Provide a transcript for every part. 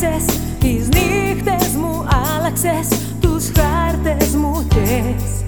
άλλαξες Τις νύχτες μου άλλαξες Τους χάρτες μου θες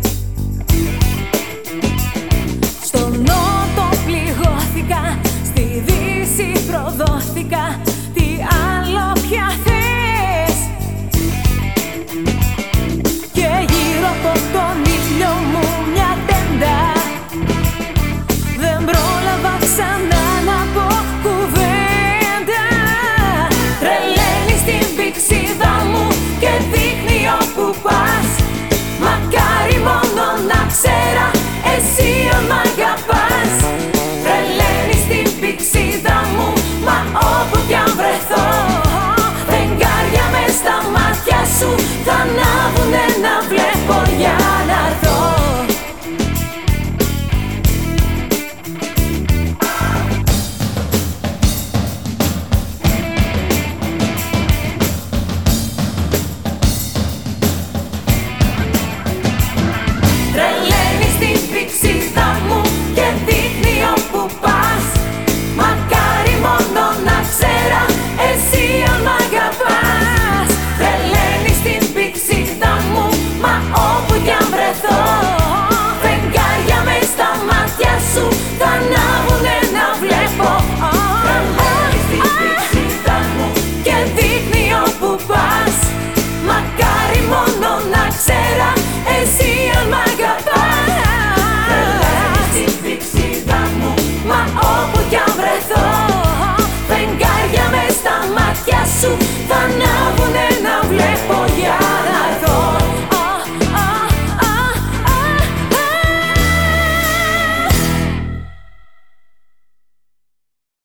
for now.